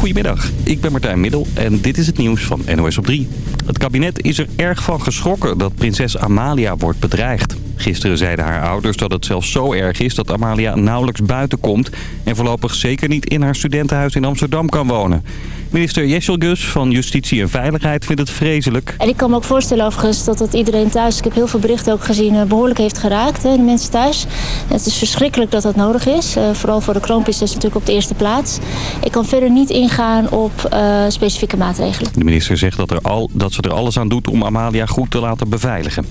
Goedemiddag, ik ben Martijn Middel en dit is het nieuws van NOS op 3. Het kabinet is er erg van geschrokken dat prinses Amalia wordt bedreigd. Gisteren zeiden haar ouders dat het zelfs zo erg is dat Amalia nauwelijks buiten komt... en voorlopig zeker niet in haar studentenhuis in Amsterdam kan wonen. Minister Jessel Gus van Justitie en Veiligheid vindt het vreselijk. En ik kan me ook voorstellen overigens dat het iedereen thuis... ik heb heel veel berichten ook gezien, eh, behoorlijk heeft geraakt, hè, de mensen thuis. Het is verschrikkelijk dat dat nodig is. Uh, vooral voor de kroonprinses natuurlijk op de eerste plaats. Ik kan verder niet ingaan op uh, specifieke maatregelen. De minister zegt dat, er al, dat ze er alles aan doet om Amalia goed te laten beveiligen.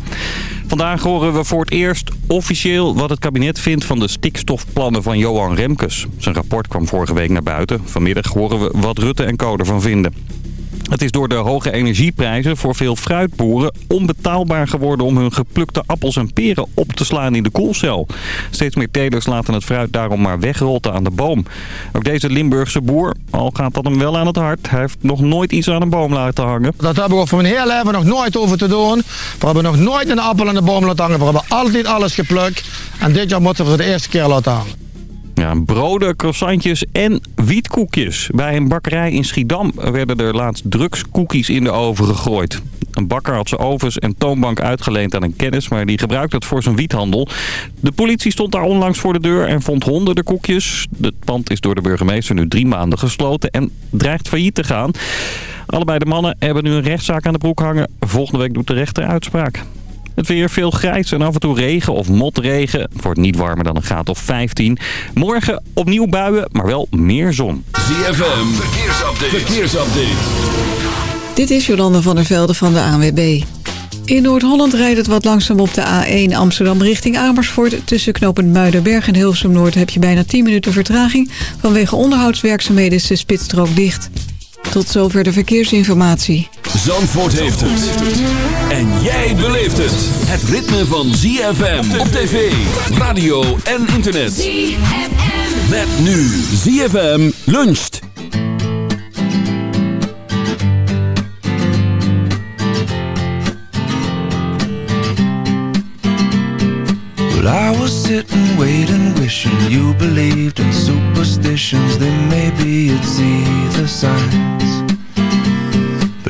Vandaag horen we voor het eerst officieel wat het kabinet vindt van de stikstofplannen van Johan Remkes. Zijn rapport kwam vorige week naar buiten. Vanmiddag horen we wat Rutte en Co ervan vinden. Het is door de hoge energieprijzen voor veel fruitboeren onbetaalbaar geworden om hun geplukte appels en peren op te slaan in de koelcel. Steeds meer telers laten het fruit daarom maar wegrotten aan de boom. Ook deze Limburgse boer, al gaat dat hem wel aan het hart, hij heeft nog nooit iets aan een boom laten hangen. Dat hebben we voor mijn hele leven nog nooit over te doen. We hebben nog nooit een appel aan de boom laten hangen. We hebben altijd alles geplukt. En dit jaar moeten we voor de eerste keer laten hangen. Ja, broden, croissantjes en wietkoekjes. Bij een bakkerij in Schiedam werden er laatst drugskoekjes in de oven gegooid. Een bakker had zijn ovens en toonbank uitgeleend aan een kennis, maar die gebruikte het voor zijn wiethandel. De politie stond daar onlangs voor de deur en vond honderden koekjes. Het pand is door de burgemeester nu drie maanden gesloten en dreigt failliet te gaan. Allebei de mannen hebben nu een rechtszaak aan de broek hangen. Volgende week doet de rechter uitspraak. Het weer veel grijs en af en toe regen of motregen. Het wordt niet warmer dan een graad of 15. Morgen opnieuw buien, maar wel meer zon. ZFM, verkeersupdate. verkeersupdate. Dit is Jolande van der Velde van de ANWB. In Noord-Holland rijdt het wat langzaam op de A1 Amsterdam richting Amersfoort. Tussen knooppunt Muidenberg en Hilversum Noord heb je bijna 10 minuten vertraging. Vanwege onderhoudswerkzaamheden is de spitsstrook dicht. Tot zover de verkeersinformatie. Zandvoort heeft het. En jij beleeft het. Het ritme van ZFM op tv, radio en internet. ZFM. Met nu ZFM luncht. Well, I was sitting, waiting, wishing you believed in superstitions. Then maybe you'd see the signs.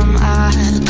time I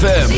ZFM.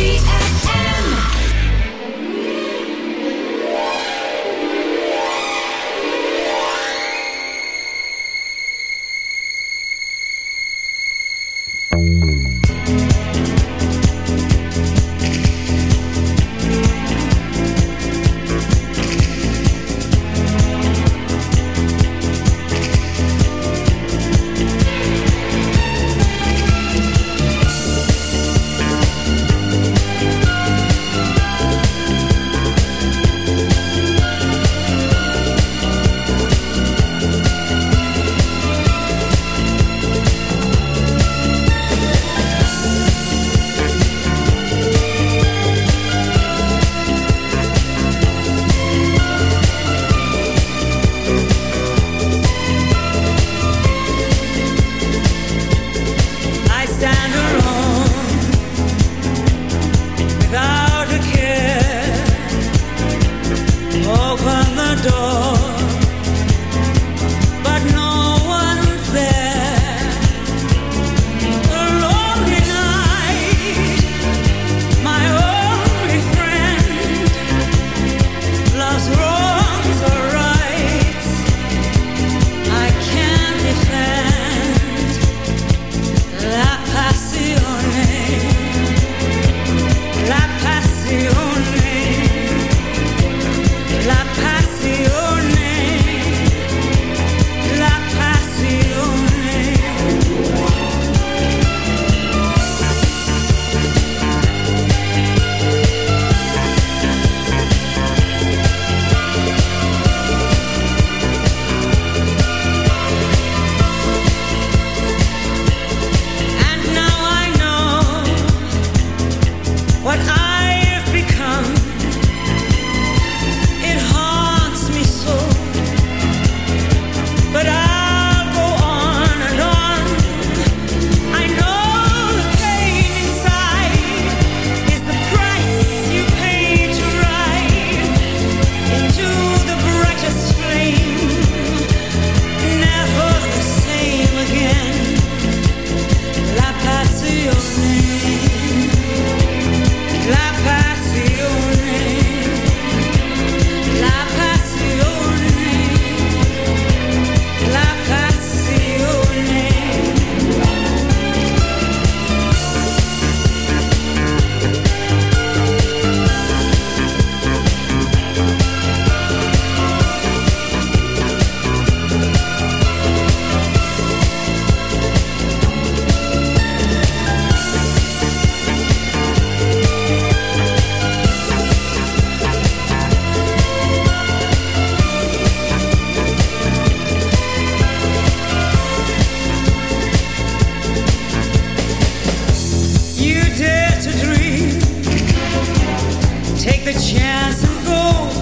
chance and go.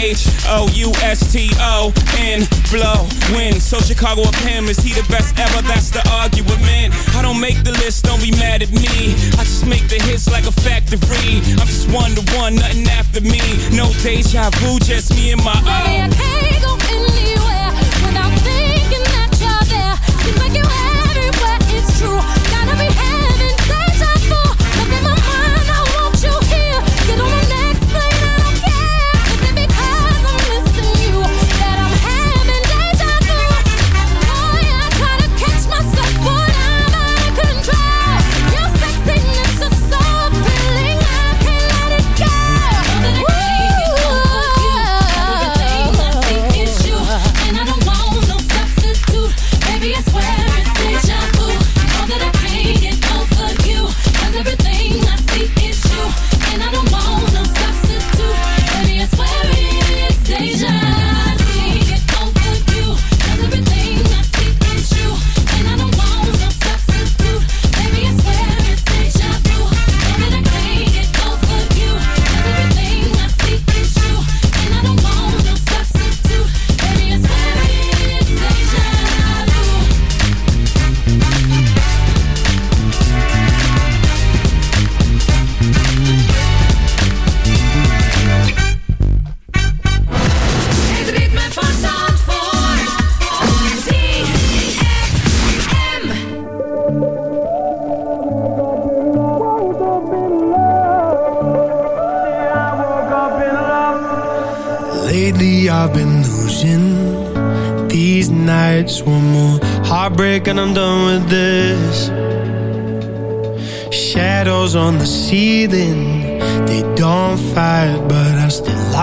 Like I'm from the H-O-U-S-T-O-N. Blow, win. So Chicago of him, is he the best ever? That's the argument. I don't make the list, don't be mad at me. I just make the hits like a factory. I'm just one to one, nothing after me. No deja vu, just me and my own.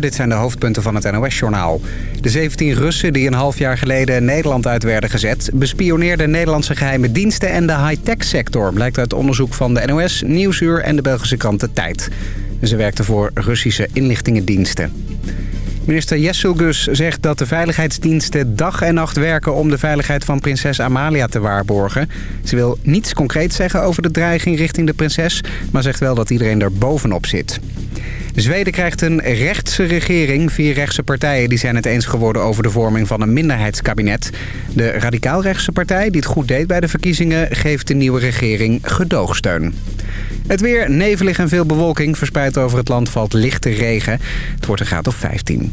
Dit zijn de hoofdpunten van het NOS-journaal. De 17 Russen die een half jaar geleden Nederland uit werden gezet... bespioneerden Nederlandse geheime diensten en de high-tech sector... blijkt uit onderzoek van de NOS, Nieuwsuur en de Belgische krant De Tijd. Ze werkten voor Russische inlichtingendiensten. Minister Jesselgus zegt dat de veiligheidsdiensten dag en nacht werken... om de veiligheid van prinses Amalia te waarborgen. Ze wil niets concreet zeggen over de dreiging richting de prinses... maar zegt wel dat iedereen er bovenop zit. Zweden krijgt een rechtse regering. Vier rechtse partijen die zijn het eens geworden over de vorming van een minderheidskabinet. De radicaal-rechtse partij, die het goed deed bij de verkiezingen... geeft de nieuwe regering gedoogsteun. Het weer, nevelig en veel bewolking. Verspreid over het land valt lichte regen. Het wordt een graad of 15.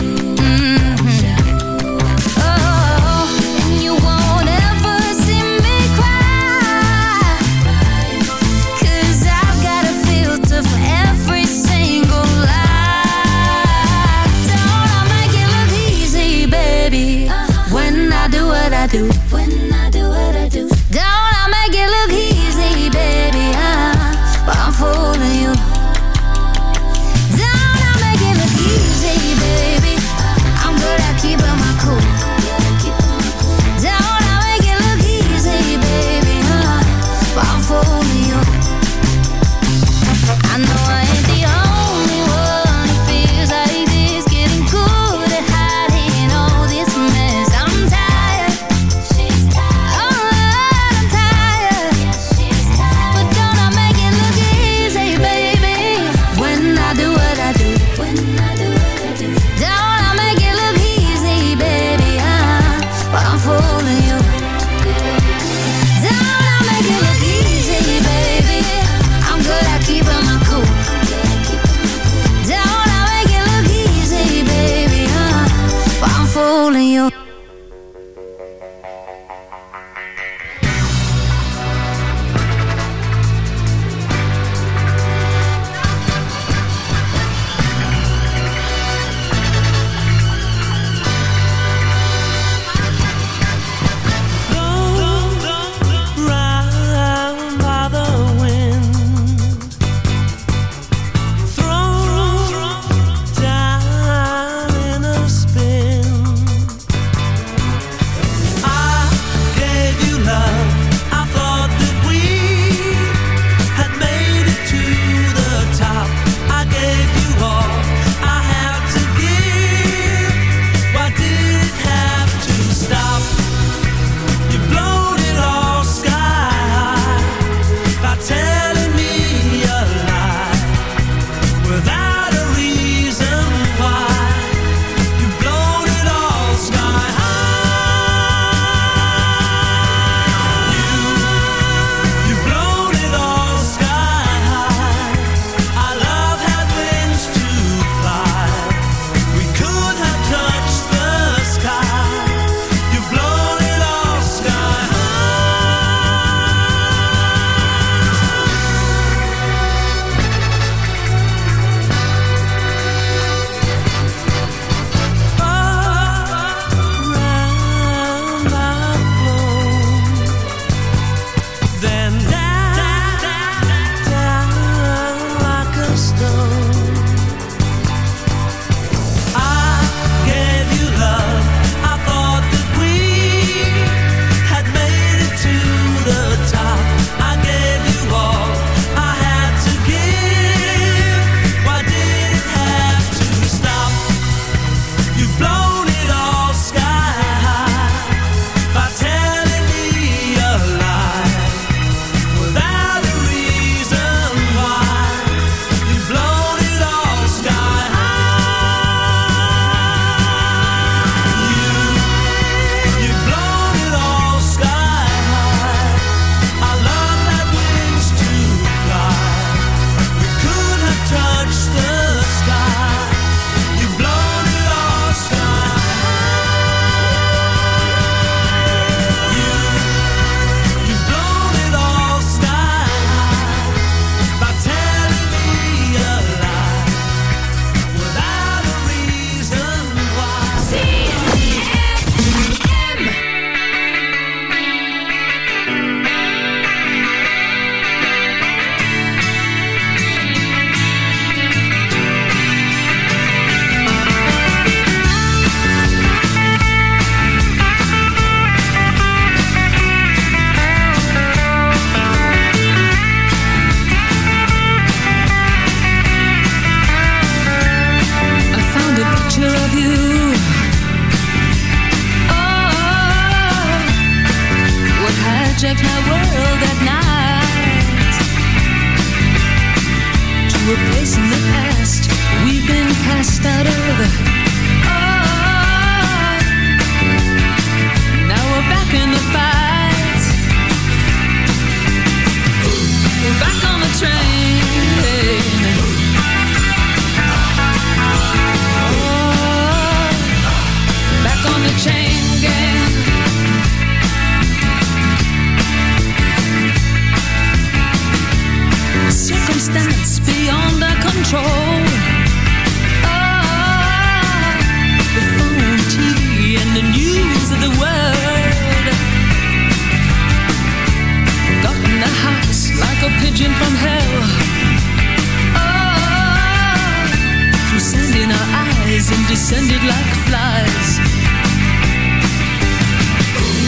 descended like flies.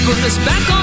Put us back on.